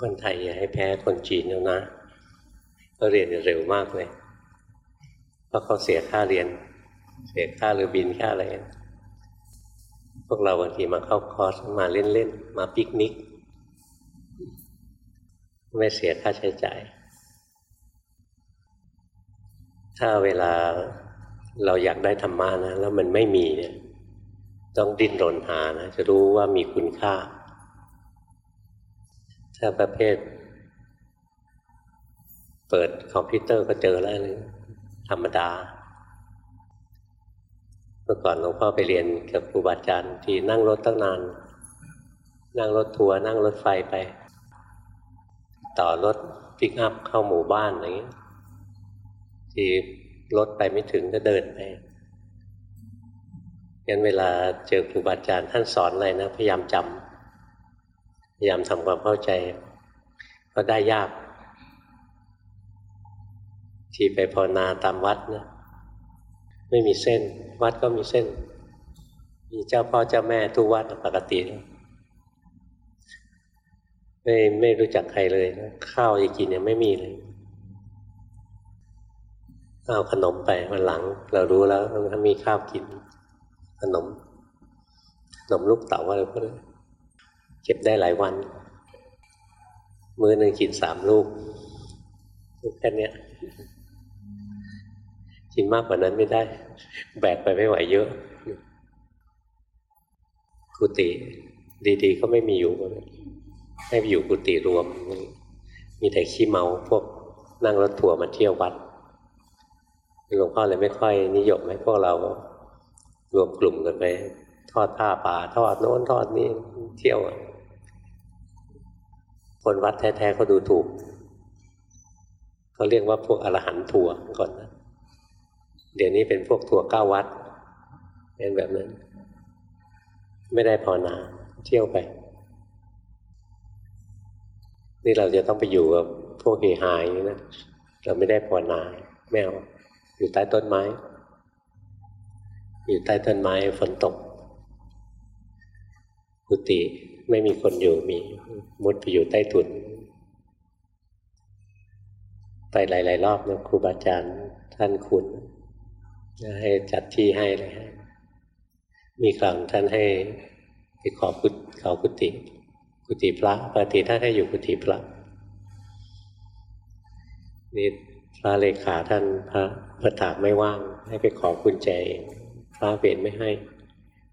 คนไทยอย่าให้แพ้คนจีนแล้วนะก็เรียนเร็วมากเลยเพราะเขาเสียค่าเรียน เสียค่าเรือบินค่าอะไรพวกเราบางทีมาเข้าคอร์สมาเล่นๆมาปิกนิก ไม่เสียค่าใช้จ่าย ถ้าเวลาเราอยากได้ธรรมะนะแล้วมันไม่มีเนี่ยต้องดิ้นรนหานะจะรู้ว่ามีคุณค่า ถ้าประเภท เปิดคอมพิวเตอร์ก็เจอแล้วเลยธรรมดา เมื่อก่อนหลวงพ่อไปเรียนกับครูบาอาจารย์ที่นั่งรถตั้งนาน นั่งรถทัวร์นั่งรถไฟไป ต่อรถปิกอัพเข้าหมู่บ้านอะไรอย่างนี้ ที่รถไปไม่ถึงก็เดินไปงั้นเวลาเจอครูบาอาจารย์ท่านสอนอะไรนะ พยายามจำ พยายามทำความเข้าใจ ก็ได้ยาก ที่ไปภาวนาตามวัดนะไม่มีเส้น วัดก็มีเส้น มีเจ้าพ่อเจ้าแม่ทุกวัดปกติไม่ไม่รู้จักใครเลยข้าวจะกินยังไม่มีเลยเอาขนมไปวันหลัง เรารู้แล้วถ้ามีข้าวกิน ขนมขนมลูกเต๋าอะไรพวกนี้ เก็บได้หลายวัน มื้อหนึ่งกินสามลูกลูกแค่นี้กินมากกว่านั้นไม่ได้ แบกไปไม่ไหวเยอะกุฏิดีๆ ก็ไม่มีอยู่ให้อยู่กุฏิรวม มีแต่ขี้เมาพวกนั่งรถทัวร์มาเที่ยววัดหลวงพ่อเลยไม่ค่อยนิยมให้พวกเรารวมกลุ่มกันไป ทอดผ้าป่าทอดโน้นทอดนี่เที่ยว คนวัดแท้ๆเขาดูถูกเขาเรียกว่าพวกอรหันต์ทัวร์ก่อนนะ เดี๋ยวนี้เป็นพวกทัวร์เก้าวัดเป็นแบบนั้น ไม่ได้ภาวนาเที่ยวไป นี่เราจะต้องไปอยู่กับพวกเฮฮายนะเราไม่ได้ภาวนาไม่เอาอยู่ใต้ต้นไม้ อยู่ใต้ต้นไม้ฝนตกกุฏิ ไม่มีคนอยู่มีมุดไปอยู่ใต้ถุน ไปหลาย ๆ รอบนะครูบาอาจารย์ท่านคุณให้จัดที่ให้เลยมีครั้งท่านให้ไปขอกุฏขอกุฏิกุฏิพระปกติท่านให้อยู่กุฏิพระนี่พระเลขาท่านพระประถาไม่ว่าง ให้ไปขอกุญแจเองพระเปลี่ยนไม่ให้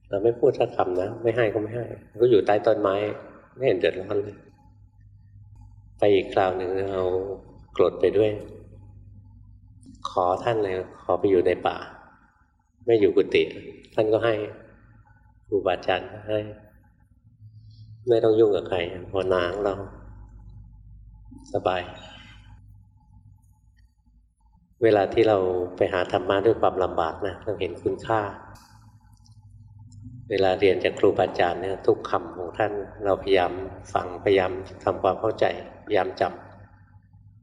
เราไม่พูดสักคำนะ ไม่ให้ก็ไม่ให้ ก็อยู่ใต้ต้นไม้ ไม่เห็นเดือดร้อนเลย ไปอีกคราวหนึ่งเอากรดไปด้วย ขอท่านเลย ขอไปอยู่ในป่า ไม่อยู่กุฏิท่านก็ให้ครูบาอาจารย์ให้ ไม่ต้องยุ่งกับใครพอนางเรา สบาย เวลาที่เราไปหาธรรมะด้วยความลำบากนะเราเห็นคุณค่า เวลาเรียนจากครูบาอาจารย์เนี่ยทุกคำของท่านเราพยายามฟังพยายามทำความเข้าใจพยายามจ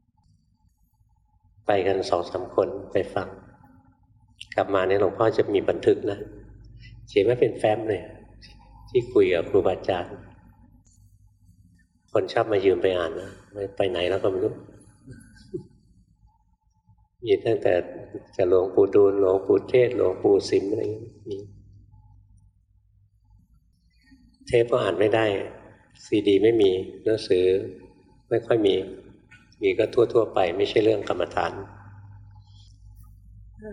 ำไปกันสองสาคนไปฟัง กลับมาเนี่ยหลวงพ่อจะมีบันทึกนะเขียนไว้เป็นแฟ้มเลยที่คุยกับครูบาอาจารย์ คนชอบมายืมไปอ่านนะไปไหนแล้วก็ไม่รู้มีตั้งแต่จะหลวงปู่ดูลหลวงปู่เทศหลวงปู่สิมอะไรมี เทปก็อ่านไม่ได้ ซีดี ไม่มีหนังสือไม่ค่อยมี มีก็ทั่ว ๆ ไป ไม่ใช่เรื่องกรรมฐาน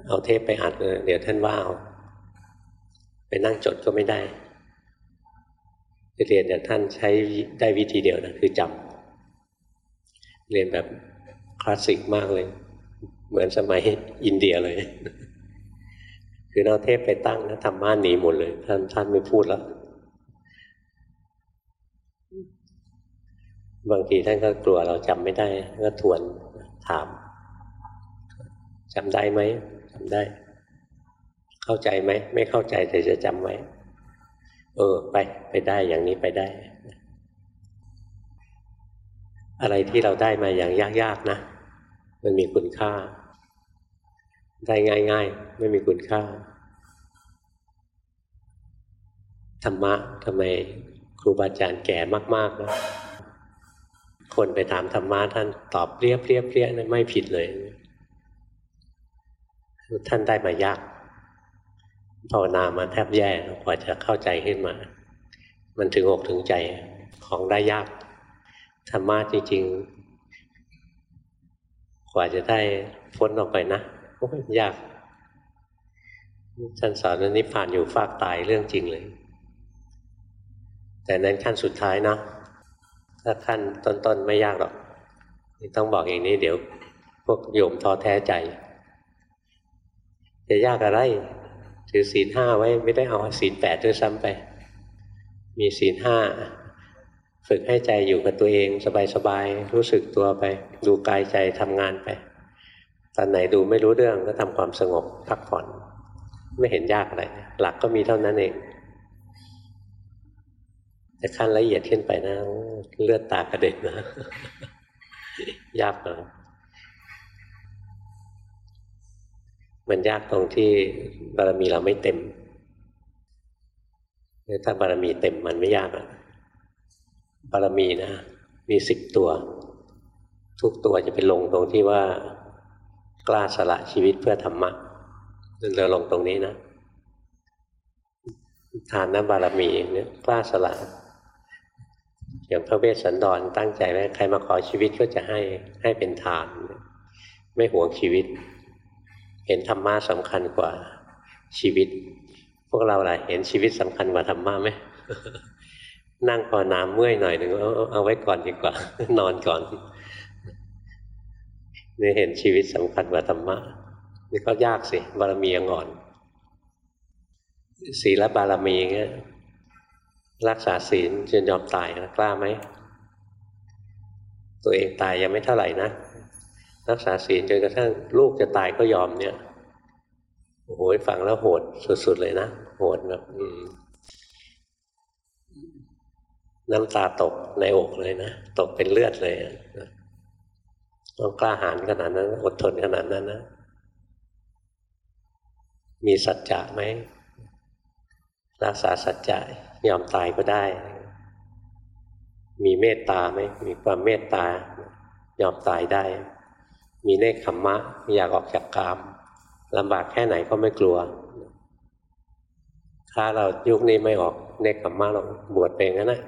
เอาเทปไปอัดเลยเดี๋ยวท่านว่าเอาไปนั่งจดก็ไม่ได้เรียนจากท่านใช้ได้วิธีเดียวนะคือจำเรียนแบบคลาสสิกมากเลย เหมือนสมัยอินเดียเลย คือเราเทพไปตั้งนะธรรมะหนีหมดเลย ท่านท่านไม่พูดแล้ว บางทีท่านก็กลัวเราจำไม่ได้ก็ทวนถามจำได้ไหมจำได้ เข้าใจไหม ไม่เข้าใจแต่จะจำไว้ เออ ไป ไปได้อย่างนี้ไปได้ อะไรที่เราได้มาอย่างยากๆนะ มันมีคุณค่า ได้ง่าย ๆ ไม่มีคุณค่าธรรมะทำไมครูบาอาจารย์แก่มากๆนะ คนไปถามธรรมะท่านตอบเรียบเรียบเรียบไม่ผิดเลย ท่านได้มายากภาวนามาแทบแย่กว่าจะเข้าใจขึ้นมา มันถึงอกถึงใจของได้ยากธรรมะจริงๆ กว่าจะได้พ้นออกไปนะโอ้ยากท่านสอนว่านิพพานอยู่ฟากตายเรื่องจริงเลย แต่นั้นขั้นสุดท้ายเนาะ ถ้าขั้นต้นๆไม่ยากหรอกต้องบอกอย่างนี้เดี๋ยว พวกโยมท้อแท้ใจ จะยากอะไร ถือศีลห้าไว้ไม่ได้เอาศีลแปดด้วยซ้ำไป มีศีลห้าฝึกให้ใจอยู่กับตัวเองสบายๆรู้สึกตัวไป ดูกายใจทำงานไป ตอนไหนดูไม่รู้เรื่องก็ทำความสงบพักผ่อน ไม่เห็นยากอะไร หลักก็มีเท่านั้นเองแต่ขั้นละเอียดขึ้นไปนะ เลือดตากระเด็นนะ ยากนะมันยากตรงที่บารมีเราไม่เต็ม ถ้าบารมีเต็มมันไม่ยากอะบารมีนะ มีสิบตัว ทุกตัวจะไปลงตรงที่ว่ากล้าสละชีวิตเพื่อธรรมะเราลงตรงนี้นะ ทานนะบารมีเนี่ยกล้าสละ อย่างพระเวสสันดรตั้งใจไว้ใครมาขอชีวิตก็จะให้ให้เป็นทาน ไม่หวงชีวิต เห็นธรรมะสำคัญกว่าชีวิต พวกเราล่ะเห็นชีวิตสำคัญกว่าธรรมะไหมนั่งพอน้ำเมื่อยหน่อยหนึ่งเอาเอาไว้ก่อนดีกว่า นอนก่อนนี่เห็นชีวิตสำคัญกว่าธรรมะนี่ก็ยากสิบารมียังอ่อนศีลบารมีเงี้ย รักษาศีลจนยอมตายนะกล้าไหม ตัวเองตายยังไม่เท่าไหร่นะ รักษาศีลจนกระทั่งลูกจะตายก็ยอมเนี่ยโอ้โหฟังแล้วโหดสุด ๆ เลยนะ โหดแบบน้ำตาตกในอกเลยนะ ตกเป็นเลือดเลยต้องกล้าหาญขนาดนั้น อดทนขนาดนั้นนะ มีสัจจะไหม รักษาสัจจะยอมตายก็ได้ มีเมตตาไหมมีความเมตตายอมตายได้ มีเนคขมมะอยากออกจากกามลำบากแค่ไหนก็ไม่กลัว ถ้าเรายุคนี้ไม่ออกเนคขมมะเราบวชเป็นงั้นนะ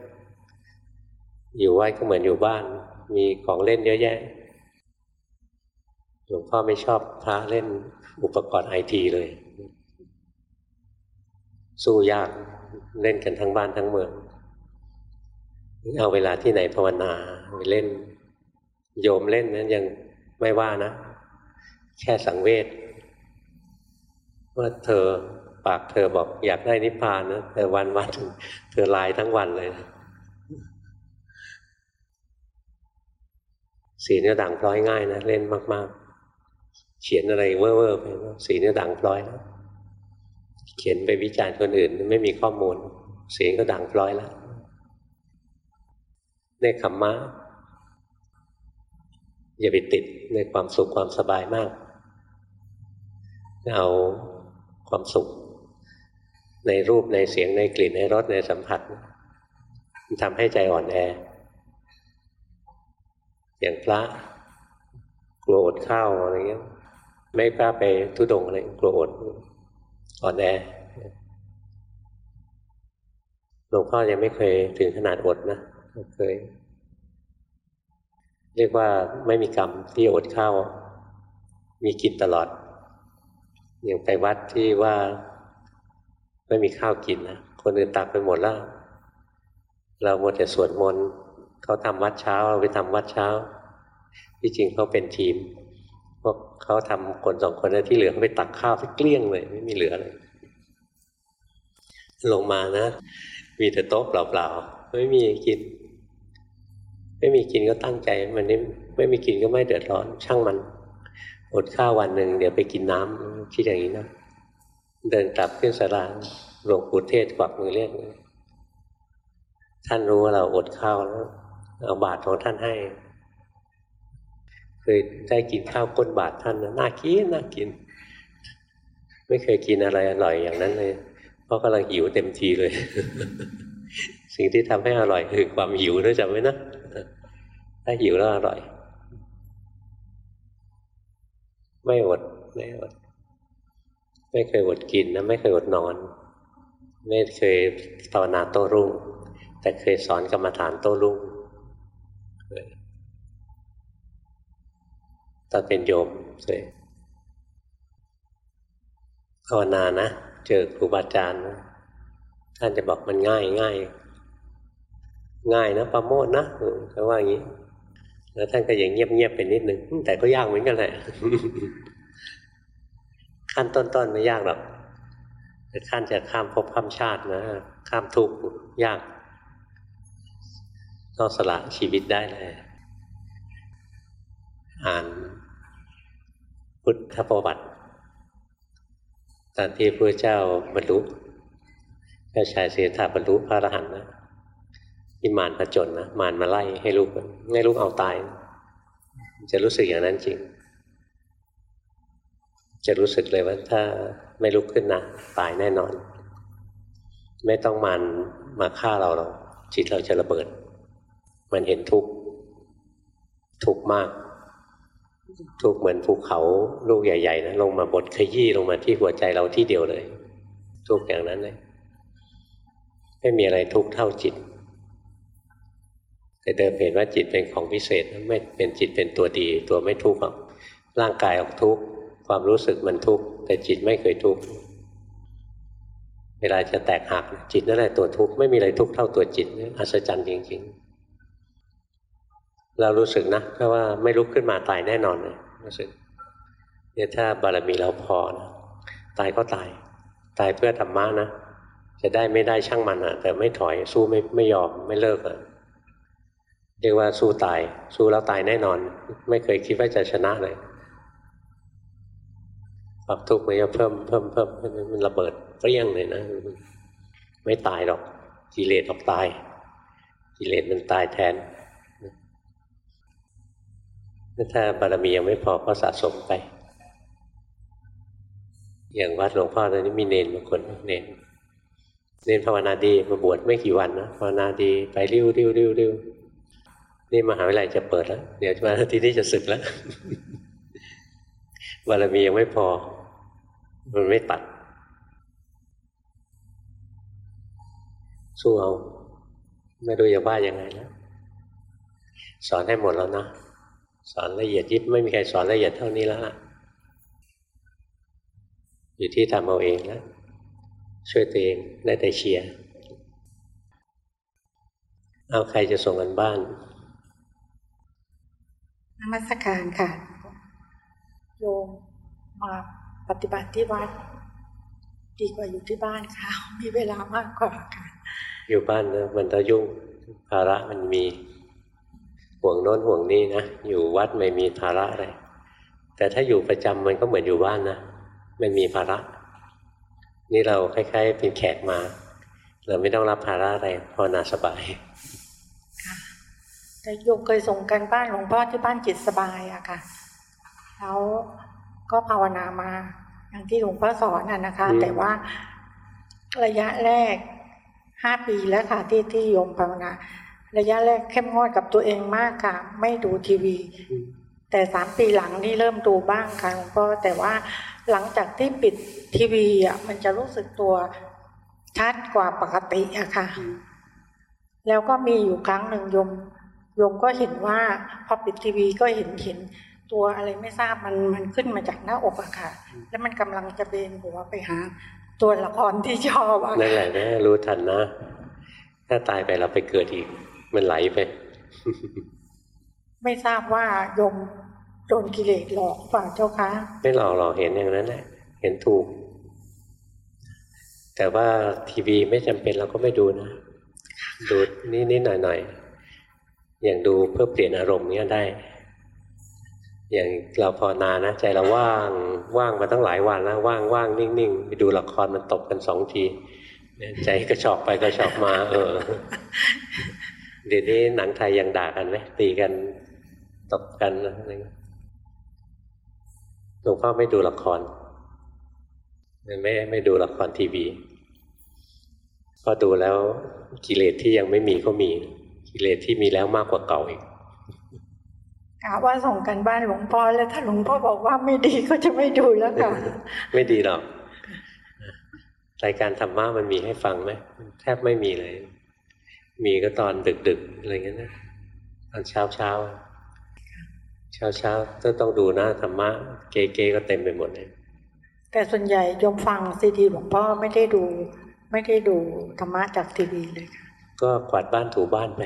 อยู่ไว้ก็เหมือนอยู่บ้าน มีของเล่นเยอะแยะหลวงพ่อไม่ชอบพระเล่นอุปกรณ์ไอทีเลย สู้ยากเล่นกันทั้งบ้านทั้งเมือง เอาเวลาที่ไหนภาวนาไปเล่น โยมเล่นนั้นยังไม่ว่านะ แค่สังเวชว่าเธอปากเธอบอกอยากได้นิพพานนะแต่วันวันเธอลายทั้งวันเลยสีเนื้อดังพลอยง่ายนะ เล่นมาก ๆ เขียนอะไรเว่อร์ไปสีเนื้อดังพลอยนะ เขียนไปวิจารณ์คนอื่น ไม่มีข้อมูล เสียงก็ดังพลอยแล้วในขมมะอย่าไปติดในความสุขความสบายมาก เอาความสุข ในรูปในเสียงในกลิ่นในรสในสัมผัสทำให้ใจอ่อนแอ อย่างพระกลัวอดข้าวอะไรเงี้ย ไม่กล้าไปทุดงอะไรกลัวอด อ่อนแอหลวงพ่อยังไม่เคยถึงขนาดอดนะเคย เรียกว่าไม่มีกรรมที่อดข้าวมีกินตลอดอย่างไปวัดที่ว่าไม่มีข้าวกินนะคนอื่นตักไปหมดแล้วเราหมดแต่สวดมนต์เขาทำวัดเช้าเราไปทำวัดเช้า ที่จริงเขาเป็นทีม พวกเขาทำคนสองคนนที่เหลือเขาไปตักข้าวไปเกลี้ยงเลย ไม่มีเหลือเลย ลงมานะ มีแต่โต๊ะเปล่าๆไม่มีกิน ไม่มีกินก็ตั้งใจ มันนี่ไม่มีกินก็ไม่เดือดร้อน ช่างมันอดข้าววันหนึ่งเดี๋ยวไปกินน้ำคิดอย่างนี้นะเดินกลับขึ้นสาราหลวงปู่เทศกวักมือเรียกท่านรู้ว่าเราอดข้าวแล้วเอาบาตรของท่านให้ เคยได้กินข้าวก้นบาทท่านนะน่ากินน่ากิน ไม่เคยกินอะไรอร่อยอย่างนั้นเลย เพราะกำลังหิวเต็มทีเลย สิ่งที่ทำให้อร่อยคือความหิวนะจำไว้นะถ้าหิวแล้วอร่อย ไม่อดไม่อด ไม่เคยอดกินนะไม่เคยอดนอน ไม่เคยภาวนาโต้รุ่ง แต่เคยสอนกรรมฐานโต้รุ่ง ตอนเป็นโยมเคยภาวนานะ เจอครูบาอาจารย์ท่านจะบอกมันง่ายง่ายง่ายนะประโมทนะเขาว่าอย่างนี้ แล้วท่านก็ยังเงียบๆไปนิดนึงแต่ก็ยากเหมือนกันแหละขั้นต้นๆไม่ยากหรอกแต่ขั้นจะข้ามภพข้ามชาตินะ ข้ามทุกข์ยากต้องสละชีวิตได้เลย อ่านพุทธประวัติตอนที่พระเจ้าบรรลุพระชายเสียถาบรรลุพระอรหันต์นะที่มารผจญนะมารมาไล่ให้ลูกให้ลูกเอาตาย จะรู้สึกอย่างนั้นจริง จะรู้สึกเลยว่าถ้าไม่ลุกขึ้นนะตายแน่นอน ไม่ต้องมารมาฆ่าเราหรอกจิตเราจะระเบิด มันเห็นทุกข์ทุกข์มาก ทุกเหมือนภูเขาลูกใหญ่ๆนะลงมาบดขยี้ลงมาที่หัวใจเราที่เดียวเลย ทุกอย่างนั้นเลยไม่มีอะไรทุกเท่าจิต แต่เดิมเห็นว่าจิตเป็นของพิเศษไม่เป็นจิตเป็นตัวดี ตัวไม่ทุกข์หรอกร่างกายออกทุกข์ความรู้สึกมันทุกข์แต่จิตไม่เคยทุกข์เวลาจะแตกหักจิตนั่นแหละตัวทุกข์ไม่มีอะไรทุกข์เท่าตัวจิตอัศจรรย์จริง ๆ เรารู้สึกนะเพราะว่าไม่ลุกขึ้นมาตายแน่นอนเลยรู้สึกเนี่ยถ้าบารมีเราพอนะตายก็ตาย ตายเพื่อธรรมะนะ จะได้ไม่ได้ช่างมันอะแต่ไม่ถอยสู้ไม่ไม่ยอมไม่เลิกอะเรียกว่าสู้ตาย สู้แล้วตายแน่นอน ไม่เคยคิดว่าจะชนะเลยความทุกข์มันจะเพิ่มเพิ่มเพิ่มมันระเบิดเปรี้ยงเลยนะ ไม่ตายหรอกกิเลสออกตาย กิเลสมันตายแทน ถ้าบารมียังไม่พอก็สะสมไป อย่างวัดหลวงพ่อตอนนี้มีเนนบางคนเนนเนนภาวนาดีมาบวชไม่กี่วันนะภาวนาดีไปริ้วริ้วริ้วริ้วนี่มหาวิทยาลัยจะเปิดแล้ว เดี๋ยวมาที่นี้จะศึกแล้วบารมียังไม่พอ มันไม่ตัด สู้เอา ไม่รู้จะว่ายังไงแล้ว สอนให้หมดแล้วนะ สอนละเอียดยิบไม่มีใครสอนละเอียดเท่านี้แล้วล่ะ อยู่ที่ทำเอาเองแล้วช่วยตัวเองได้แต่เชียร์เอาใครจะส่งกันบ้านนมัสการค่ะ โยมมาปฏิบัติที่วัด ดีกว่าอยู่ที่บ้านค่ะ มีเวลามากกว่าค่ะ อยู่บ้านนะมันจะยุ่งภาระมันมี ห่วงโน้นห่วงนี้นะอยู่วัดไม่มีภาระอะไรแต่ถ้าอยู่ประจำมันก็เหมือนอยู่บ้านนะมันมีภาระ นี่เราคล้ายๆเป็นแขกมา เราไม่ต้องรับภาระอะไรพอนาสบายค่ะแต่โยมเคยส่งกันบ้านหลวงพ่อที่บ้านจิตสบายอะค่ะ แล้วก็ภาวนามา อย่างที่หลวงพ่อสอนอะนะคะอืมแต่ว่าระยะแรกห้าปีแล้วค่ะที่ที่โยมภาวนา ระยะแรกเข้มงวดกับตัวเองมากค่ะ ไม่ดูทีวีอืมแต่สามปีหลังนี่เริ่มดูบ้างค่ะหลวงพ่อแต่ว่าหลังจากที่ปิดทีวีอะมันจะรู้สึกตัวชัดกว่าปกติอะค่ะ แล้วก็มีอยู่ครั้งหนึ่งโยมโยมก็เห็นว่าพอปิดทีวีก็เห็นเห็นตัวอะไรไม่ทราบมันมันขึ้นมาจากหน้าอกอะค่ะ แล้วมันกำลังจะเบนหัวไปหา ตัวละครที่ชอบอะนั่นแหละนะรู้ทันนะ ถ้าตายไปเราไปเกิดอีก มันไหลไป ไม่ทราบว่าโยมโดนกิเลสหลอกฝ่าเจ้าคะ ไม่หลอกหรอกเห็นอย่างนั้นแหละเห็นถูก แต่ว่าทีวีไม่จำเป็นเราก็ไม่ดูนะดูนิดๆหน่อยๆอย่างดูเพื่อเปลี่ยนอารมณ์เนี้ยได้ อย่างเราภาวนานะ ใจเราว่างว่างมาตั้งหลายวันแล้วว่างว่างนิ่งๆไปดูละครมันตบกันสองทีเนี่ยใจกระชอกไปกระชอกมา เออ เดี๋ยวนี้หนังไทยยังด่ากันไหมตีกันตบกันอะไรเงี้ยหลวงพ่อไม่ดูละครไม่ไม่ดูละครทีวีพอดูแล้วกิเลสที่ยังไม่มีก็มีกิเลสที่มีแล้วมากกว่าเก่าอีกกะว่าส่งกันบ้านหลวงพ่อแล้วถ้าหลวงพ่อบอกว่าไม่ดีก็จะไม่ดูแล้วค่ะ ไม่ดีหรอกรายการธรรมะมันมีให้ฟังไหมแทบไม่มีเลย มีก็ตอนดึกๆอะไรเงี้ยนะตอนเช้าเช้าเช้าเช้าๆก็ต้องดูนะธรรมะ เก๋ๆก็เต็มไปหมดเลยแต่ส่วนใหญ่โยมฟังซีดีหลวงพ่อไม่ได้ดู ไม่ได้ดูธรรมะจากทีวีเลยค่ะก็กวาดบ้านถูบ้านไป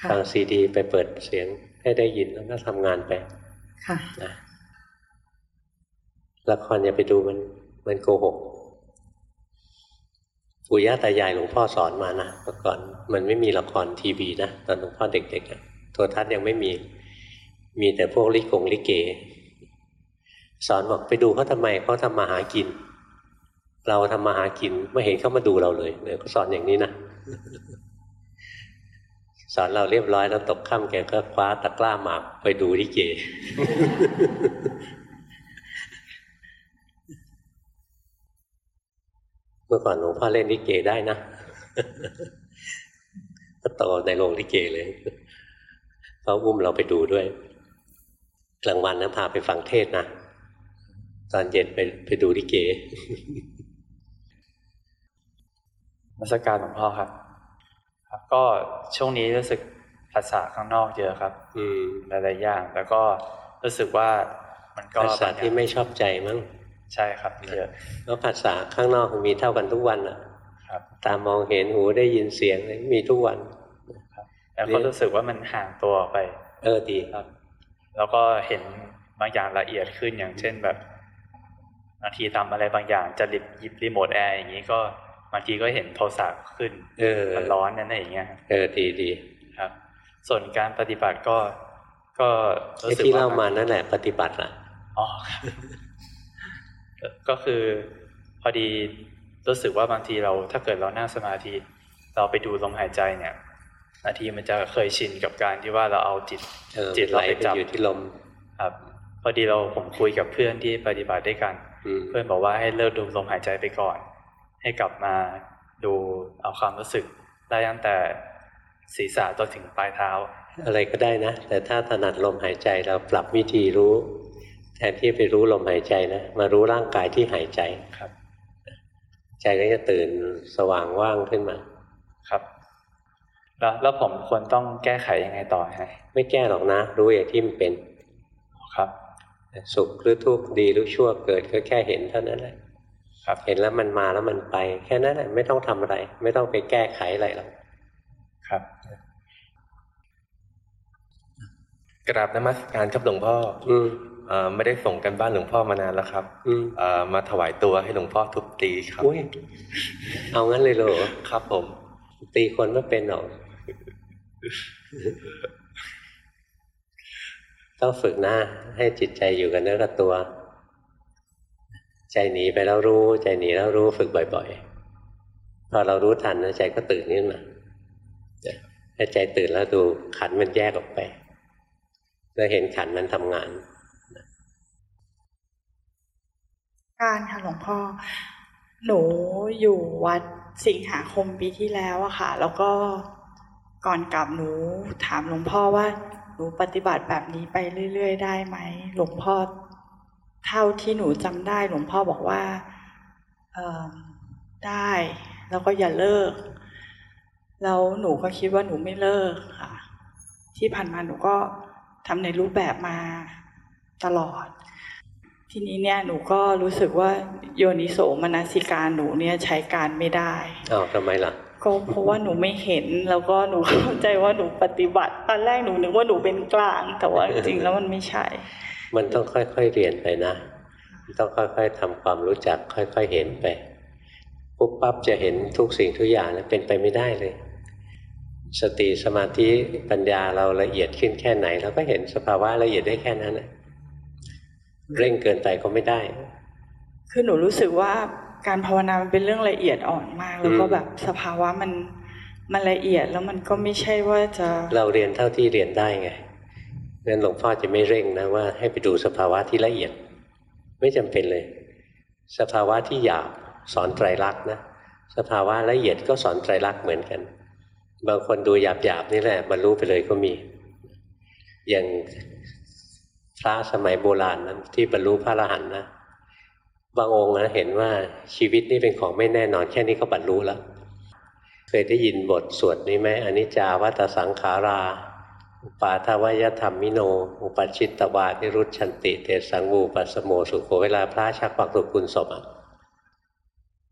ค่ะฟังซีดี ไปเปิดเสียงให้ได้ยินแล้วก็ทำงานไปค่ะนะละครอย่าไปดูมันมันโกหกปู่ย่าตายายหลวงพ่อสอนมานะเมื่อก่อน มันไม่มีละครทีวีนะตอนหลวงพ่อเด็กๆโทรทัศน์ยังไม่มีมีแต่พวกลิกงลิเก สอนบอกไปดูเขาทำไมเขาทำมาหากิน เราทำมาหากินไม่เห็นเขามาดูเราเลยเนี่ยเขาสอนอย่างนี้นะสอนเราเรียบร้อยแล้วตกค่ำแกก็คว้าตะกร้าหมากไปดูลิเกเมื่อก่อนหลวงพ่อเล่นลิเกได้นะ ก็โตในโรงลิเกเลยเขาอุ้มเราไปดูด้วย กลางวันนะพาไปฟังเทศน์นะ ตอนเย็นไปไปดูลิเกมาสการหลวงพ่อครับ ครับ ก็ช่วงนี้รู้สึกภาษาข้างนอกเยอะครับ อืมหลายๆอย่าง แล้วก็รู้สึกว่ามันก็ภาษาที่ไม่ชอบใจมั้งใช่ครับเยอะเพราะภาษาข้างนอกมันมีเท่ากันทุกวันอะ ครับ ตามองเห็นหูได้ยินเสียงอะไรมีทุกวันแล้วก็รู้สึกว่ามันห่างตัวออกไป เออดีครับ แล้วก็เห็นบางอย่างละเอียดขึ้นอย่างเช่นแบบบางทีทำอะไรบางอย่างจะหยิบหยิบรีโมทแอร์อย่างนี้ก็บางทีก็เห็นโทรศัพท์ขึ้น เออมันร้อนนั่นเองเงี้ยครับเออดีดีครับ ส่วนการปฏิบัติก็ ก็รู้ไอ้สึกที่ว่าเล่ามานั่นแหละ ปฏิบัติอะอ๋อครับก็คือพอดี รู้สึกว่าบางทีเราถ้าเกิดเรานั่งสมาธิ เราไปดูลมหายใจเนี่ยบางทีมันจะเคยชินกับการที่ว่าเราเอาจิตเออจิตไหลเราไปไปจับอยู่ที่ลมครับพอดีเราผมคุยกับเพื่อนที่ปฏิบัติด้วยกันอืมเพื่อนบอกว่าให้เลิกดูลมหายใจไปก่อน ให้กลับมาดูเอาความรู้สึกได้ตั้งแต่ศีรษะจนถึงปลายเท้า อะไรก็ได้นะ แต่ถ้าถนัดลมหายใจเราปรับวิธีรู้ แทนที่ไปรู้ลมหายใจนะ มารู้ร่างกายที่หายใจครับ ใจก็จะตื่นสว่างว่างขึ้นมา ครับ แล้วแล้วผมควรต้องแก้ไขยังไงต่อฮะไม่แก้หรอกนะ รู้อย่างที่มันเป็นครับ สุขหรือทุกข์ดีหรือชั่วเกิดก็แค่เห็นเท่านั้นแหละครับ เห็นแล้วมันมาแล้วมันไป แค่นั้นแหละไม่ต้องทำอะไร ไม่ต้องไปแก้ไขอะไรหรอกครับกราบนมัสการครับหลวงพ่ออืมเอ่อ ไม่ได้ส่งกันบ้านหลวงพ่อมานานแล้วครับอืมเอ่อมาถวายตัวให้หลวงพ่อทุบตีครับอุ้ยเอางั้นเลยเหรอครับ ผม ตีคนไม่เป็นหรอกต้องฝึกหน้าให้จิตใจอยู่กับเนื้อกับตัว ใจหนีไปแล้วรู้ ใจหนีแล้วรู้ฝึกบ่อย ๆ พอเรารู้ทันนะใจก็ตื่นขึ้นมาถ้าใจตื่นแล้วดูขันธ์มันแยกออกไปแล้วเห็นขันธ์มันทำงาน การค่ะหลวงพ่อ หนูอยู่วัดสิงหาคมปีที่แล้วอะค่ะ แล้วก็ก่อนกลับหนูถามหลวงพ่อว่าหนูปฏิบัติแบบนี้ไปเรื่อย ๆ ได้ไหมหลวงพ่อ เท่าที่หนูจำได้ หลวงพ่อบอกว่าเออได้ แล้วก็อย่าเลิก แล้วหนูก็คิดว่าหนูไม่เลิกค่ะ ที่ผ่านมาหนูก็ทำในรูปแบบมาตลอด ทีนี้เนี่ยหนูก็รู้สึกว่าโยนิโสมนสิการหนูเนี่ยใช้การไม่ได้อ้าวทำไมล่ะก็เพราะว่าหนูไม่เห็นแล้วก็หนูเข้าใจว่าหนูปฏิบัติ ตอนแรกหนูนึกว่าหนูเป็นกลาง แต่ว่าจริงๆแล้วมันไม่ใช่ มันต้องค่อยๆเรียนไปนะต้องค่อยๆทำความรู้จัก ค่อยๆเห็นไปปุ๊บปั๊บจะเห็นทุกสิ่งทุกอย่างนะเป็นไปไม่ได้เลย สติสมาธิปัญญาเราละเอียดขึ้นแค่ไหน เราก็เห็นสภาวะละเอียดได้แค่นั้นนะ เร่งเกินไปก็ไม่ได้ คือหนูรู้สึกว่าการภาวนามันเป็นเรื่องละเอียดอ่อนมาก แล้วก็อืมแบบสภาวะมันมันละเอียดแล้วมันก็ไม่ใช่ว่าจะ เราเรียนเท่าที่เรียนได้ไงงั้นหลวงพ่อจะไม่เร่งนะว่าให้ไปดูสภาวะที่ละเอียด ไม่จำเป็นเลย สภาวะที่หยาบสอนไตรลักษณ์นะสภาวะละเอียดก็สอนไตรลักษณ์เหมือนกัน บางคนดูหยาบๆนี่แหละบรรลุไปเลยก็มี อย่าง พระสมัยโบราณนั้นที่บรรลุพระอรหันต์นะบางองค์นะเห็นว่าชีวิตนี่เป็นของไม่แน่นอนแค่นี้ก็บรรลุแล้วเคยได้ยินบทสวดนี้ไหมอนิจจาวัตสังขารา อุปาทวยธรรมมิโน อุปชิตตวานิรุชันติเตสังวูปัสโมสุโขเวลาพระชักปักตุคุณศพอะ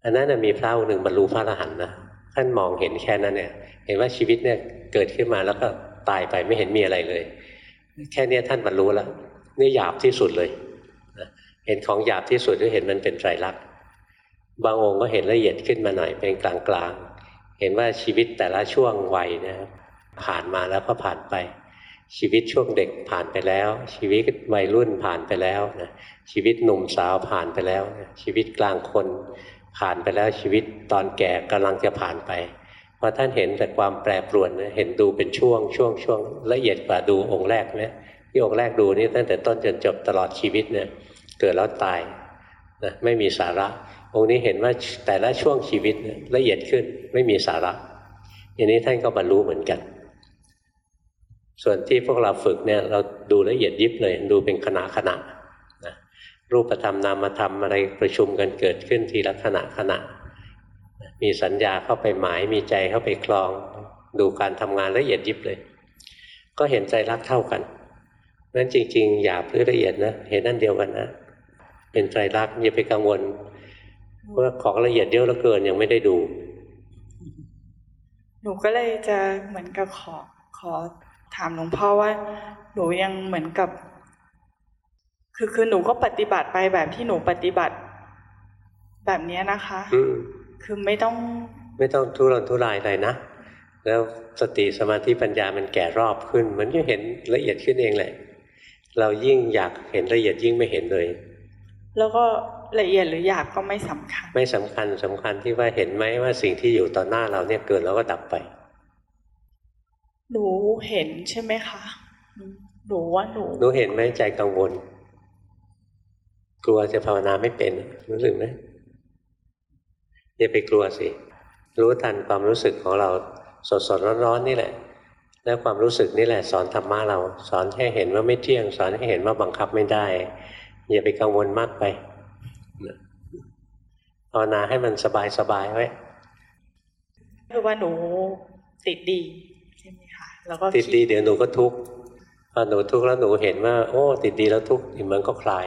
อันนั้นมีพระองค์หนึ่งบรรลุพระอรหันต์นะท่านมองเห็นแค่นั้นเนี่ย เห็นว่าชีวิตเนี่ยเกิดขึ้นมาแล้วก็ตายไปไม่เห็นมีอะไรเลย แค่นี้ท่านบรรลุแล้ว นี่หยาบที่สุดเลยเห็นของหยาบที่สุดก็เห็นมันเป็นไตรลักษณ์บางองค์ก็เห็นละเอียดขึ้นมาหน่อยเป็นกลางๆเห็นว่าชีวิตแต่ละช่วงวัยนะครับผ่านมาแล้วก็ผ่านไป ชีวิตช่วงเด็กผ่านไปแล้ว ชีวิตวัยรุ่นผ่านไปแล้วนะชีวิตหนุ่มสาวผ่านไปแล้วนะชีวิตกลางคนผ่านไปแล้วชีวิตตอนแก่กำลังจะผ่านไปพอท่านเห็นแต่ความแปรปรวนนะเห็นดูเป็นช่วงช่วงช่วงละเอียดกว่าดูองค์แรกนะ ที่องค์แรกดูนี่ตั้งแต่ต้นจนจบตลอดชีวิตเนี่ยเกิดแล้วตายนะไม่มีสาระ องค์นี้เห็นว่าแต่ละช่วงชีวิตเนี่ยละเอียดขึ้นไม่มีสาระอย่างนี้ท่านก็บรรลุเหมือนกัน ส่วนที่พวกเราฝึกเนี่ยเราดูละเอียดยิบเลยดูเป็นขณะขณะนะรูปธรรมนามธรรมอะไรประชุมกันเกิดขึ้นทีละขณะขณะ มีสัญญาเข้าไปหมายมีใจเข้าไปคลอง ดูการทำงานละเอียดยิบเลย ก็เห็นใจรักเท่ากัน นั้นจริง ๆ อย่าเพื่อละเอียดนะเห็นนั่นเดียวกันนะ เป็นใจรักอย่าไปกังวลว่าของละเอียดเยอะเหลือเกินยังไม่ได้ดู หนูก็เลยจะเหมือนกับขอขอถามหลวงพ่อว่า หนูยังเหมือนกับ คือคือหนูก็ปฏิบัติไปแบบที่หนูปฏิบัติ แบบเนี้ยนะคะอืมคือไม่ต้อง ไม่ต้องทุรนทุรายอะไรนะแล้วสติสมาธิปัญญามันแก่รอบขึ้น มันก็เห็นละเอียดขึ้นเองแหละ เรายิ่งอยากเห็นละเอียดยิ่งไม่เห็นเลย แล้วก็ละเอียดหรือหยาบก็ไม่สำคัญ ไม่สำคัญสำคัญที่ว่าเห็นไหมว่าสิ่งที่อยู่ต่อหน้าเราเนี่ยเกิดแล้วก็ดับไป หนูเห็นใช่ไหมคะอืมหนูว่าหนู หนูเห็นไหมใจกังวล กลัวจะภาวนาไม่เป็นรู้สึกไหมอย่าไปกลัวสิ รู้ทันความรู้สึกของเราสดสดร้อนร้อนๆนี่แหละ แล้วความรู้สึกนี่แหละสอนธรรมะเรา สอนให้เห็นว่าไม่เที่ยง สอนให้เห็นว่าบังคับไม่ได้ อย่าไปกังวลมากไปนะภาวนาให้มันสบายสบายๆไว้คือว่าหนูติดดีใช่ไหมคะแล้วก็ติดดีคิเดี๋ยวหนูก็ทุกข์พอหนูทุกข์แล้วหนูเห็นว่า โอ้ ติดดีแล้วทุกข์มันก็คลาย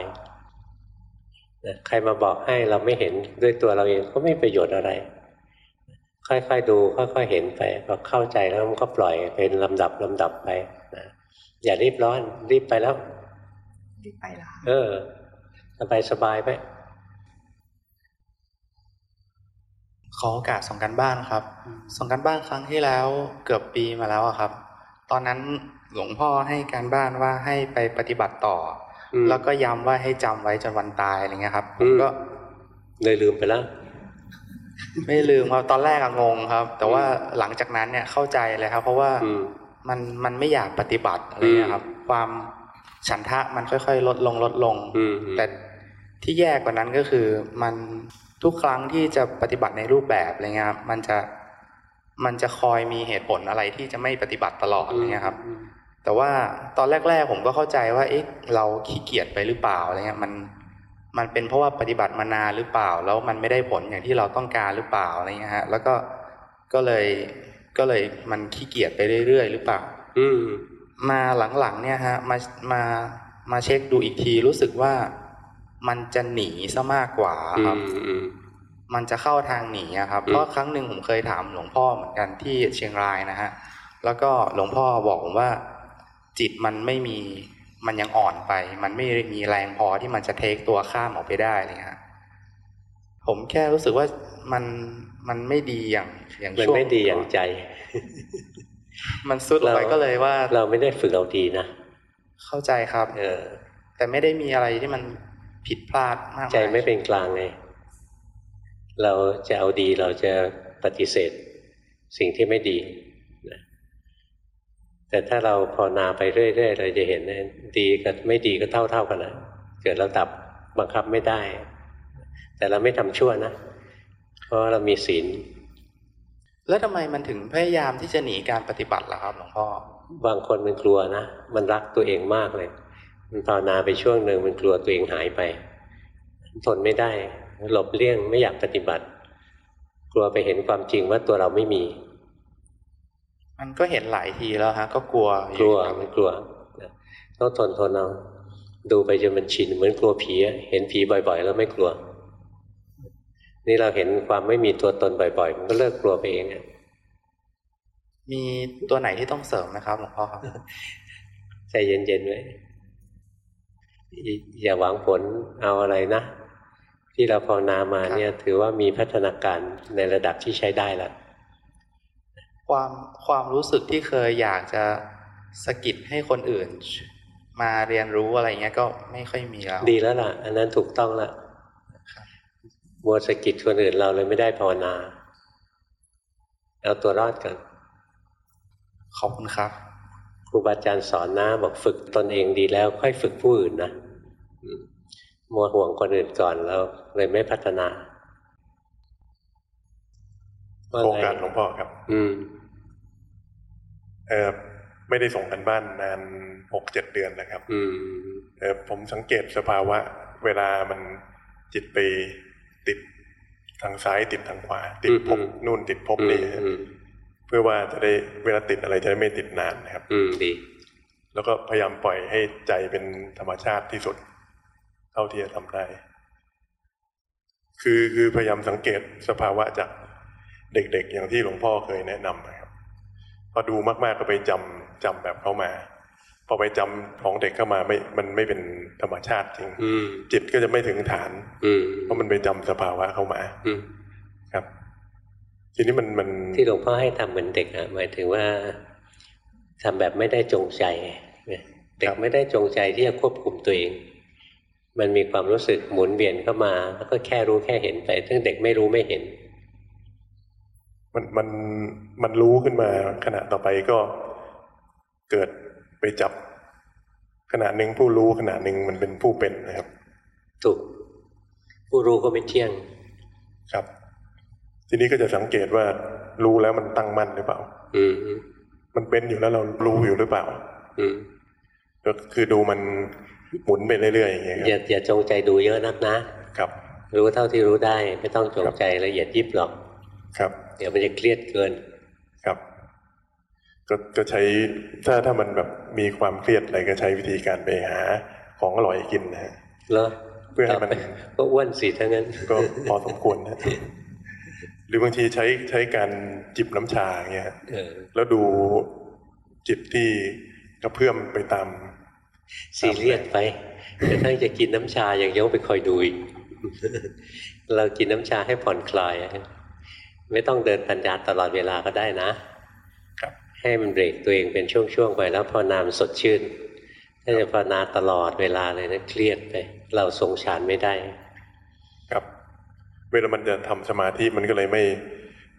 นะใครมาบอกให้เราไม่เห็นด้วยตัวเราเองก็ไม่มีประโยชน์อะไร ค่อยๆดูค่อยๆเห็นไปพอเข้าใจแล้วมันก็ปล่อยเป็นลำดับลำดับไปนะอย่ารีบร้อนรีบไปแล้วรีบไปละเออสบายสบายๆไปขอโอกาสส่งกันบ้านครับ ส่งกันบ้านครั้งที่แล้วเกือบปีมาแล้วอะครับ ตอนนั้นหลวงพ่อให้การบ้านว่าให้ไปปฏิบัติต่ออมแล้วก็ย้ำว่าให้จำไว้จนวันตายอะไรเงี้ยครับผอืมมก็เลยลืมไปแล้ว ไม่ลืมครับตอนแรกอะงงครับ แต่ว่าหลังจากนั้นเนี่ยเข้าใจเลยครับ เพราะว่าอืมมันมันไม่อยากปฏิบัติอะไรเงี้ยครับ ความฉันทะมันค่อยๆ ลดลงลดลงอืมแต่ที่แย่กว่านั้นก็คือ มันทุกครั้งที่จะปฏิบัติในรูปแบบอะไรเงี้ยครับมันจะมันจะคอยมีเหตุผลอะไรที่จะไม่ปฏิบัติตลอดอะไรเงี้ยครับ แต่ว่าตอนแรก ๆ ผมก็เข้าใจว่าเอ๊ะเราขี้เกียจไปหรือเปล่าอะไรเงี้ยมัน มันเป็นเพราะว่าปฏิบัติมานานหรือเปล่า แล้วมันไม่ได้ผลอย่างที่เราต้องการหรือเปล่าอะไรเงี้ยฮะ แล้วก็ก็เลยก็เลยมันขี้เกียจไปเรื่อยๆหรือเปล่า อืมมาหลังๆเนี่ยฮะ มามามาเช็คดูอีกทีรู้สึกว่ามันจะหนีซะมากกว่าอืครับมอืมมันจะเข้าทางหนีอะครับอืมเพราะครั้งหนึ่งผมเคยถามหลวงพ่อเหมือนกันที่เชียงรายนะฮะ แล้วก็หลวงพ่อบอกผมว่า จิตมันไม่มี มันยังอ่อนไป มันไม่มีแรงพอที่มันจะเทคตัวข้ามออกไปได้เลยฮะผมแค่รู้สึกว่ามันมันไม่ดีอย่างอย่างมันช่วงไม่ดีอย่างใจ มันสุดลงไปเราก็เลยว่า เราไม่ได้ฝึกเอาดีนะ เข้าใจครับ เออ แต่ไม่ได้มีอะไรที่มันผิดพลาดมากายใจไม่เป็นกลางไงเราจะเอาดีเราจะปฏิเสธ สิ่งที่ไม่ดีนะ แต่ถ้าเราภาวนาไปเรื่อยๆเราจะเห็นนะดีกับไม่ดีก็เท่าๆกันนะเกิดเราดับบังคับไม่ได้ แต่เราไม่ทำชั่วนะ เพราะเรามีศีล แล้วทำไมมันถึงพยายามที่จะหนีการปฏิบัติล่ะครับหลวงพ่อบางคนมันกลัวนะมันรักตัวเองมากเลย มันภาวนาไปช่วงหนึ่งมันกลัวตัวเองหายไปทนไม่ได้ หลบเลี่ยงไม่อยากปฏิบัติ กลัวไปเห็นความจริงว่าตัวเราไม่มี มันก็เห็นหลายทีแล้วฮะ ก็กลัวอกลัวครับมันกลัวนะต้องทนทนเอาดูไปจนมันชินเหมือนกลัวผีอะเห็นผีบ่อย ๆ แล้วไม่กลัว นี่เราเห็นความไม่มีตัวตนบ่อย ๆ มันก็เลิกกลัวไปเองอะมีตัวไหนที่ต้องเสริมนะครับหลวงพ่อครับใจเย็นๆไว้อย่าอย่าหวังผลเอาอะไรนะ ที่เราภาวนามาเนี่ย ถือว่ามีพัฒนาการในระดับที่ใช้ได้แล้ว ความความรู้สึกที่เคยอยากจะสะกิดให้คนอื่น มาเรียนรู้อะไรเงี้ยก็ไม่ค่อยมีแล้วดีแล้วล่ะ อันนั้นถูกต้องละมัวสะกิดคนอื่นเราเลยไม่ได้ภาวนาเอาตัวรอดกันขอบคุณครับครูบาอาจารย์สอนนะบอกฝึกตนเองดีแล้ว ค่อยฝึกผู้อื่นนะอืมมัวห่วงคนอื่นก่อนแล้วเลยไม่พัฒนาว่าโครงไงการหลวงพ่อครับ อืม เออไม่ได้ส่งกันบ้านนานหกเจ็ดเดือนนะครับอืมเออผมสังเกตสภาวะ เวลามันจิตไปติดทางซ้ายติดทางขวา ติดภพนู่นติดภพนี่อืมเพื่อว่าจะได้เวลาติดอะไรจะได้ไม่ติดนานนะครับ อืมดี แล้วก็พยายามปล่อยให้ใจเป็นธรรมชาติที่สุด เท่าที่จะทำได้คือคือพยายามสังเกตสภาวะจากเด็กๆ อย่างที่หลวงพ่อเคยแนะนำนะครับ พอดูมากๆก็ไปจำจำแบบเข้ามาพอไปจำของเด็กเข้ามาไม่มันไม่เป็นธรรมชาติจริงอืมจิตก็จะไม่ถึงฐาน อืมเพราะมันไปจำสภาวะเข้ามาอืมครับ ทีนี้มันมันที่หลวงพ่อให้ทำเหมือนเด็กอะหมายถึงว่าทำแบบไม่ได้จงใจเนี่ยเด็กไม่ได้จงใจที่จะควบคุมตัวเอง มันมีความรู้สึกหมุนเวียนเข้ามา แล้วก็แค่รู้แค่เห็นไปซึ่งเด็กไม่รู้ไม่เห็น มันมันมันรู้ขึ้นมาขณะต่อไปก็เกิดไปจับขณะหนึ่งผู้รู้ขณะหนึ่งมันเป็นผู้เป็นนะครับ ถูก ผู้รู้ก็ไม่เที่ยงครับ ทีนี้ก็จะสังเกตว่ารู้แล้วมันตั้งมั่นหรือเปล่า อืมมันเป็นอยู่แล้วเรารู้อยู่หรือเปล่า อืมก็คือดูมันหมุนไปเรื่อยๆอย่างเงี้ยคอย่ารับอย่าจงใจดูเยอะนักนะ ครับ รู้เท่าที่รู้ได้ไม่ต้องจงใจละเอียดยิบหรอก ครับ เดี๋ยวมันจะเครียดเกินครับก็ก็ใช้ถ้าถ้ามันแบบมีความเครียดอะไรก็ใช้วิธีการไปหาของอร่อยกินนะฮะแล้วเพื่อให้มันก็อ้วนสิทั้งนั้นก็พอสมควรนะหรือบางทีใช้ใช้การจิบน้ำชาอย่างเงี้ยเออแล้วดูจิตที่กระเพื่อมไปตามซีเรียสไปกระทั่งจะกินน้ำชาอย่างเดียวไปคอยดูอีกเรากินน้ำชาให้ผ่อนคลายอะ ไม่ต้องเดินปัญญาตลอดเวลาก็ได้นะครับให้มันเบรกตัวเองเป็นช่วงๆไปแล้วภาวนามันสดชื่น ถ้าจะภาวนาตลอดเวลาเลยนะเครียดไป เราทรงฌานไม่ได้ ครับ เวลามันจะทำสมาธิมันก็เลยไม่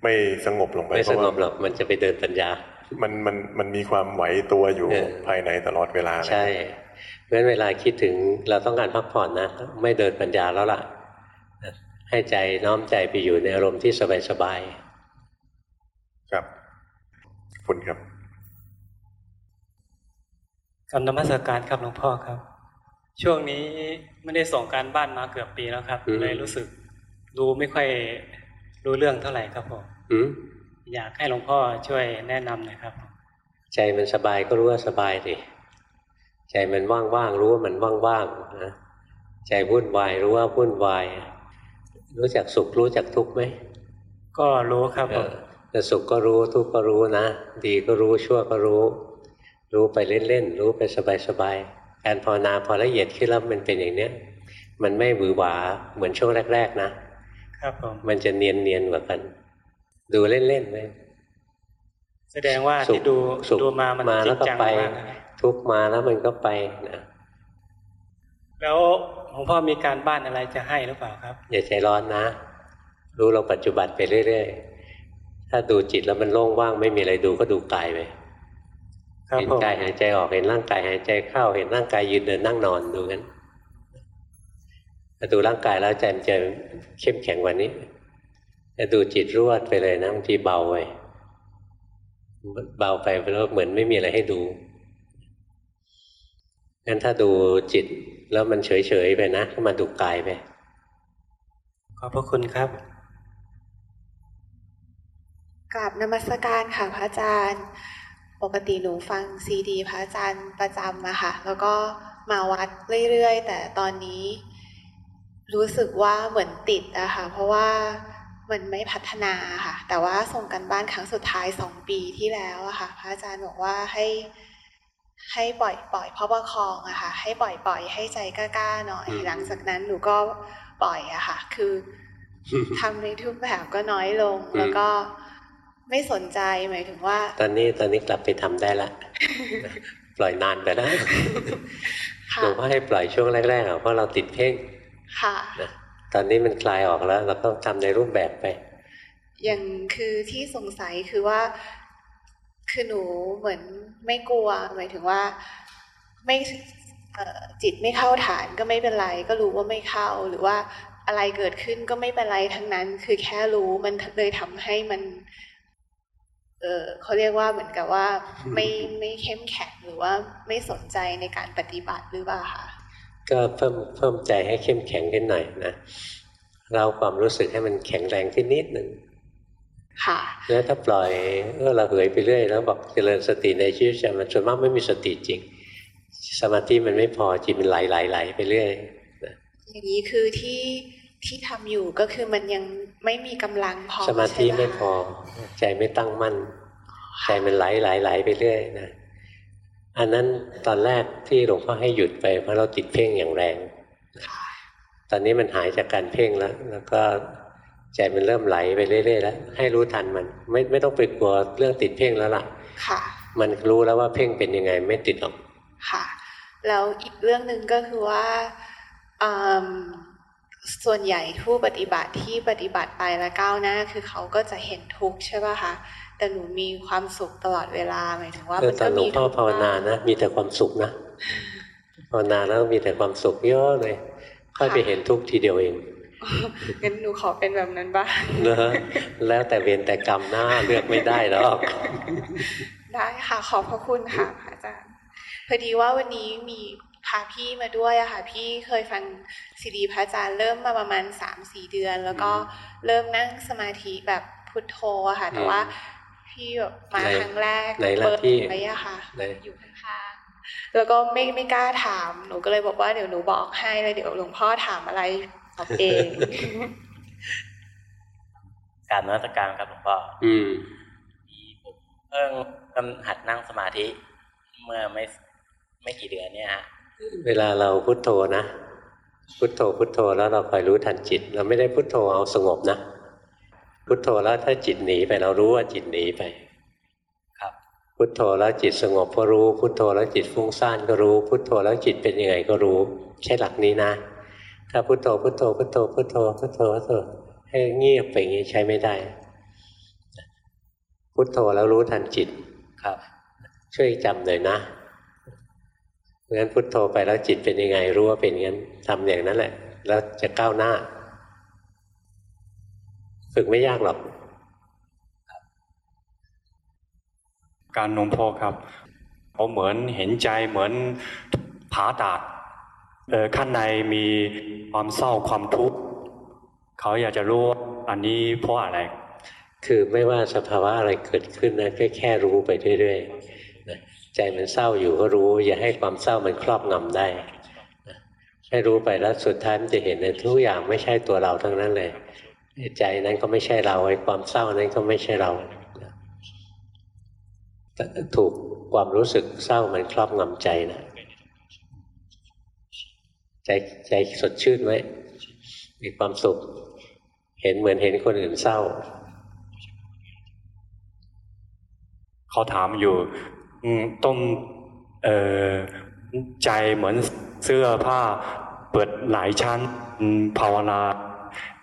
ไม่สงบลงไปไม่เพสราะงว่าบหรอกมันจะไปเดินปัญญา มันมันมันมีความไหวตัวอยู่เออภายในตลอดเวลาเลยใช่เพราะฉะนั้นเวลาคิดถึงเราต้องการพักผ่อนนะ ไม่เดินปัญญาแล้วล่ะ ให้ใจน้อมใจไปอยู่ในอารมณ์ที่สบายครับขอบคุณครับกำนมัสการครับหลวงพ่อครับ ช่วงนี้ไม่ได้ส่งการบ้านมาเกือบปีแล้วครับ เลยรู้สึกดูไม่ค่อยรู้เรื่องเท่าไหร่ครับผมๆอืมอยากให้หลวงพ่อช่วยแนะนำหน่อยครับ ใจมันสบายก็รู้ว่าสบายดิใจมันว่างๆรู้ว่ามันว่างๆนะใจวุ่นวายรู้ว่าวุ่นวาย รู้จักสุขรู้จักทุกข์ไหมก็รู้ครับเอผมอแต่สุขก็รู้ทุกข์ก็รู้นะ ดีก็รู้ชั่วก็รู้ รู้ไปเล่นๆรู้ไปสบายๆการภาวนาพอละเอียดขึ้นแล้วมันเป็นอย่างเนี้ยมันไม่หวือหวาเหมือนช่วงแรก ๆ นะครับผมมันจะเนียนๆกว่ากัน ดูเล่นๆไปแสดงว่าสุขที่ดูสุขดูมามันมาจริแล้วงก็จังไปมากนะครับทุกข์มาแล้วมันก็ไปนะ แล้วหลวงพ่อมีการบ้านอะไรจะให้หรือเปล่าครับ อย่าใจร้อนนะ รู้ลงปัจจุบันไปเรื่อยๆ ถ้าดูจิตแล้วมันโล่งว่างไม่มีอะไรดูก็ดูกายไปครับเห็นผมกายหายใจออกเห็นร่างกายหายใจเข้าเห็นร่างกายยืนเดินนั่งนอนดูกันถ้าดูร่างกายแล้วใจมันจะเข้มแข็งกว่านี้ถ้าดูจิตรวดไปเลยนะบางทีเบาไปเบาไปแล้วเหมือนไม่มีอะไรให้ดูงั้นถ้าดูจิต แล้วมันเฉยๆไปนะก็มาดูกายไป ขอบพระคุณครับกราบนมัสการค่ะพระอาจารย์ ปกติหนูฟังซีดี พระอาจารย์ประจำอะค่ะ แล้วก็มาวัดเรื่อยๆ แต่ตอนนี้ รู้สึกว่าเหมือนติดอะค่ะ เพราะว่ามันไม่พัฒนาค่ะ แต่ว่าส่งกันบ้านครั้งสุดท้ายสองปีที่แล้วอะค่ะ พระอาจารย์บอกว่าให้ ให้ปล่อยปล่อยพ่อประคองอะค่ะ ให้ปล่อยปล่อยให้ใจกล้าๆหน่อย หลังจากนั้นหนูก็ปล่อยอะค่ะ คือทำในทุกแบบก็น้อยลงแล้วก็ไม่สนใจหมายถึงว่า ตอนนี้ตอนนี้กลับไปทำได้ละปล่อยนานไปแล้วค่ะหลวงพ่อให้ปล่อยช่วงแรกๆอะเพราะเราติดเพ่งค่ะนะตอนนี้มันคลายออกแล้ว เราก็ทำในรูปแบบไป อย่างคือที่สงสัยคือว่า คือหนูเหมือนไม่กลัวหมายถึงว่าไม่จิตไม่เข้าฐานก็ไม่เป็นไร ก็รู้ว่าไม่เข้าหรือว่าอะไรเกิดขึ้นก็ไม่เป็นไรทั้งนั้น คือแค่รู้มันเลยทำให้มัน เออเขาเรียกว่าเหมือนกับว่า ไม่ไม่เข้มแข็งหรือว่าไม่สนใจในการปฏิบัติหรือเปล่าคะก็เพิ่มเพิ่มใจให้เข้มแข็งขึ้นหน่อยนะเราความรู้สึกให้มันแข็งแรงขึ้นนิดหนึ่ง ค่ะแล้วถ้าปล่อยเออเราเหยไปเรื่อยแล้วบอกเจริญสติในชีวิตประจำมันส่วนมากไม่มีสติจริง สมาธิมันไม่พอจิตมันไหลไหลไหลไปเรื่อยนะอย่างนี้คือที่ที่ทำอยู่ก็คือมันยังไม่มีกำลังพอสมาธิใช่หไม่พอ ใจไม่ตั้งมั่น ใจมันไหลไหลไหลไปเรื่อยนะอันนั้นตอนแรกที่หลวงพ่อให้หยุดไปเพราะเราติดเพ่งอย่างแรง ตอนนี้มันหายจากการเพ่งแล้ว แล้วก็ ใจมันเริ่มไหลไปเรื่อยๆแล้วให้รู้ทันมัน ไม่ไม่ต้องไปกลัวเรื่องติดเพ่งแล้วล่ะ ค่ะ มันรู้แล้วว่าเพ่งเป็นยังไงไม่ติดหรอกค่ะ แล้วอีกเรื่องหนึ่งก็คือว่าอืมส่วนใหญ่ผู้ปฏิบัติที่ปฏิบัติไปแล้วก้าวหน้า คือเขาก็จะเห็นทุกข์ใช่ป่ะคะแต่หนูมีความสุขตลอดเวลาหมายถึงว่าเออมันตอก็นหลวมีงพ่อทุกข์ภาวนานะมีแต่ความสุขนะภาวนาแล้วมีแต่ความสุขเยอะเลยค่อยไปเห็นทุกข์ทีเดียวเอง งั้นหนูขอเป็นแบบนั้นบ้างเนอะแล้วแต่เวรแต่กรรมหน้าเลือกไม่ได้หรอกได้ค่ะขอบพระคุณค่ะพระอาจารย์พอดีว่าวันนี้มีพาพี่มาด้วยอะค่ะ พี่เคยฟังซีดีพระอาจารย์เริ่มมาประมาณสามสี่เดือน แล้วก็เริ่มนั่งสมาธิแบบพุทโธอะค่ะ แต่ว่าพี่แบบมาไหนครั้งแรกไหนล่ะเปิดพี่ไว้อะค่ะไหนอยู่ข้างๆแล้วก็ไม่ไม่กล้าถามหนูก็เลยบอกว่าเดี๋ยวหนูบอกให้แล้วเดี๋ยวหลวงพ่อถามอะไร ตอบเองการนมัตการครับหลวงพ่ออืมเพิ่งเริ่มหัดนั่งสมาธิ เมื่อไม่ไม่กี่เดือนเนี่ยฮะเวลาเราพุทโธนะพุทโธพุทโธแล้วเราคอยรู้ทันจิต เราไม่ได้พุทโธเอาสงบนะพุทโธแล้วถ้าจิตหนีไปเรารู้ว่าจิตหนีไป ครับ พุทโธแล้วจิตสงบก็รู้ พุทโธแล้วจิตฟุ้งซ่านก็รู้ พุทโธแล้วจิตเป็นยังไงก็รู้ ใช่หลักนี้นะ ถ้าพุทโธพุทโธพุทโธพุทโธพุทโธพุทโธให้เงียบไปอย่างนี้ใช้ไม่ได้ พุทโธแล้วรู้ทันจิตครับ ช่วยจำหน่อยนะงั้นพุทโธไปแล้วจิตเป็นยังไงรู้ว่าเป็นงั้นทำอย่างนั้นแหละ แล้วจะก้าวหน้า ฝึกไม่ยากหรอก การหลวงพ่อครับเขาเหมือนเห็นใจเหมือนผาดาด เออข้างในมีความเศร้าความทุกข์เขาอยากจะรู้ว่าอันนี้เพราะอะไร คือไม่ว่าสภาวะอะไรเกิดขึ้นนะแค่แค่รู้ไปเรื่อยๆนะใจมันเศร้าอยู่ก็รู้ อย่าให้ความเศร้ามันครอบงำได้ให้รู้ไปแล้วสุดท้ายมันจะเห็นในทุกอย่างไม่ใช่ตัวเราทั้งนั้นเลยใจนั้นก็ไม่ใช่เราไอ้ความเศร้านั้นก็ไม่ใช่เราถูกความรู้สึกเศร้ามันครอบงำใจนะ ใจใจสดชื่นไว้ มีความสุข เห็นเหมือนเห็นคนอื่นเศร้า เขาถามอยู่อืมต้องเออใจเหมือนเสื้อผ้า เปิดหลายชั้นอืมภาวนา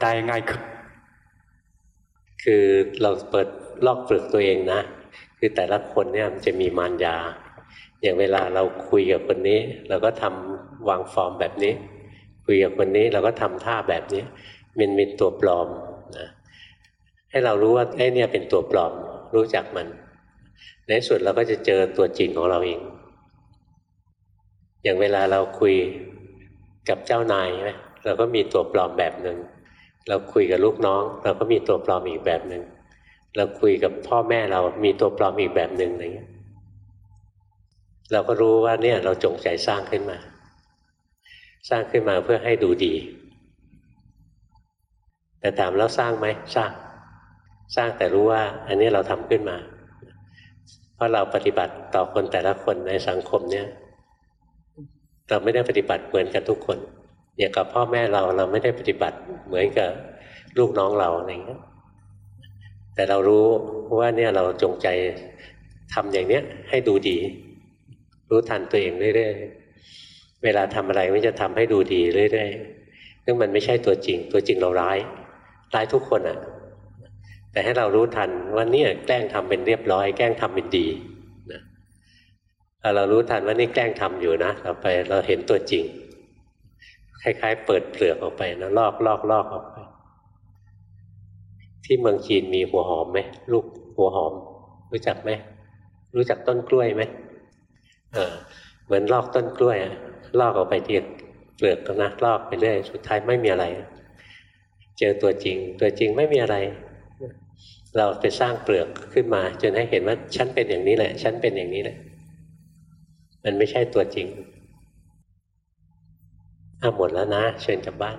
ได้ง่ายขึ้นคือเราเปิดลอกฝึกตัวเองนะ คือแต่ละคนเนี่ยมันจะมีมารยา อย่างเวลาเราคุยกับคนนี้ เราก็ทำวางฟอร์มแบบนี้ คุยกับคนนี้เราก็ทำท่าแบบนี้ มันเป็นตัวปลอมนะให้เรารู้ว่าไอ้เนี่ยเป็นตัวปลอม รู้จักมัน ในสุดเราก็จะเจอตัวจริงของเราเอง อย่างเวลาเราคุยกับเจ้านายใช่ไหมเราก็มีตัวปลอมแบบหนึ่งเราคุยกับลูกน้อง เราก็มีตัวปลอมอีกแบบหนึ่งเราคุยกับพ่อแม่เรามีตัวปลอมอีกแบบหนึ่งอะไรเงี้ย เราก็รู้ว่าเนี่ยเราจงใจสร้างขึ้นมา สร้างขึ้นมาเพื่อให้ดูดี แต่ถามแล้วสร้างไหมสร้าง สร้างแต่รู้ว่า อันนี้เราทำขึ้นมา เพราะเราปฏิบัติต่อคนแต่ละคนในสังคมเนี่ยเราไม่ได้ปฏิบัติเหมือนกันทุกคน อย่างกับพ่อแม่เราเราไม่ได้ปฏิบัติเหมือนกับลูกน้องเราอะไรเงี้ยแต่เรารู้ว่าเนี่ยเราจงใจทำอย่างเนี้ยให้ดูดี รู้ทันตัวเองเรื่อยๆเวลาทำอะไรไม่จะทำให้ดูดีเรื่อยๆซึ่งมันไม่ใช่ตัวจริง ตัวจริงเราร้ายร้ายทุกคนอะ่ะ แต่ให้เรารู้ทันว่านี่แกล้งทำเป็นเรียบร้อย แกล้งทำเป็นดีนะถ้าเรารู้ทันว่านี่แกล้งทำอยู่นะต่อไปเราเห็นตัวจริงคล้ายๆ เปิดเปลือกออกไปนะลอกลอกลอกออกไป ที่เมืองจีนมีหัวหอมไหมลูกหัวหอม รู้จักไหมรู้จักต้นกล้วยไหม เหมือนลอกต้นกล้วย ลอกออกไปทีเปลือกนะลอกไปเรื่อยสุดท้ายไม่มีอะไร เจอตัวจริง ตัวจริงไม่มีอะไร เราไปสร้างเปลือกขึ้นมา จนให้เห็นว่าฉันเป็นอย่างนี้แหละ ฉันเป็นอย่างนี้แหละ มันไม่ใช่ตัวจริงอะหมดแล้วนะ เชิญกลับบ้าน